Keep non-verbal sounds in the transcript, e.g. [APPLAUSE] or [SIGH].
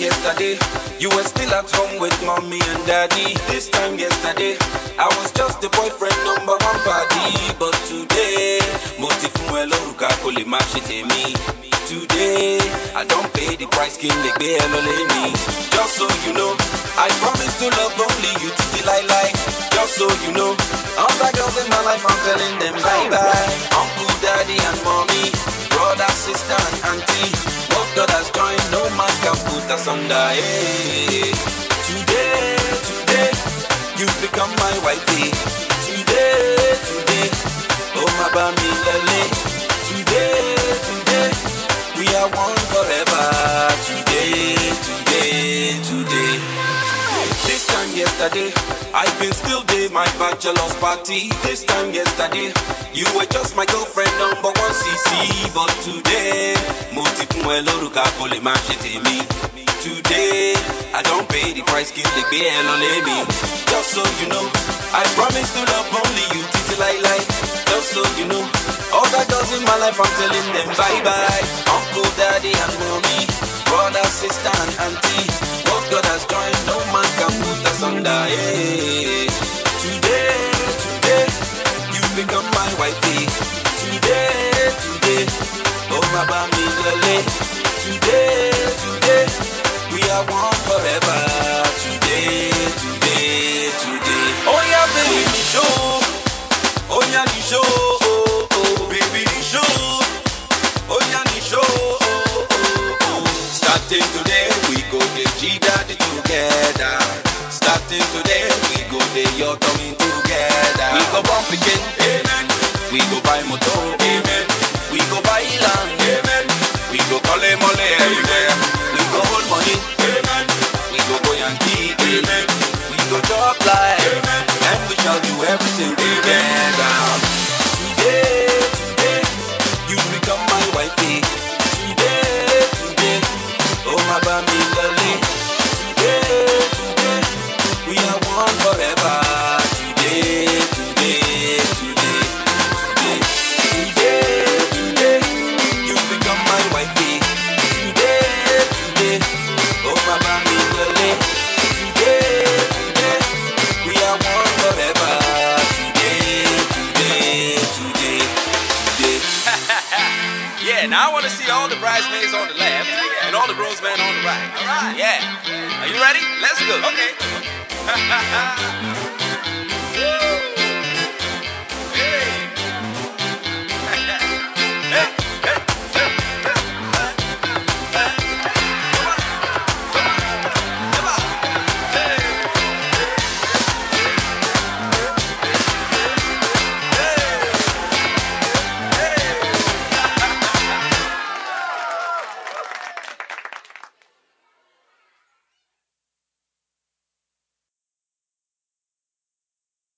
yesterday, you were still at home with mommy and daddy. This time yesterday, I was just the boyfriend number one party. But today, mo ti fún ẹ lórúkà kó lè má ṣe tèmi. Today, I don't pay the price, gbé ẹ lọ. Just so you know, I promise to love only you till I like. Just so you know, all the girls in my life, I'm telling them bye bye. Uncle, daddy, and mommy, brother, sister, and auntie. Put us under. Hey. Today, today, you've become my wifey. Today, today, oh my bami lele. Today, today, we are one forever. Today, today, today. This time yesterday, I've been still day my bachelor's party. This time yesterday, you were just my girlfriend number one CC. But today, mo ti fún ẹ lórúkà kó lè tèmi. Today, I don't pay the price, kí n lè gbé ẹ lọ. Just so you know, I promise to love only you títí láíláí. Just so you know, all the girls in my life, I'm telling them bye bye. Uncle, daddy, and mommy, brother, sister, and auntie. What God has joined, no man can put us under. Today, today, you've become my wifey. Today, today, oh my baby, we are Yeah, now I want to see all the bridesmaids on the left and all the groomsmen on the right. All right. Yeah. Are you ready? Let's go. Okay. [LAUGHS]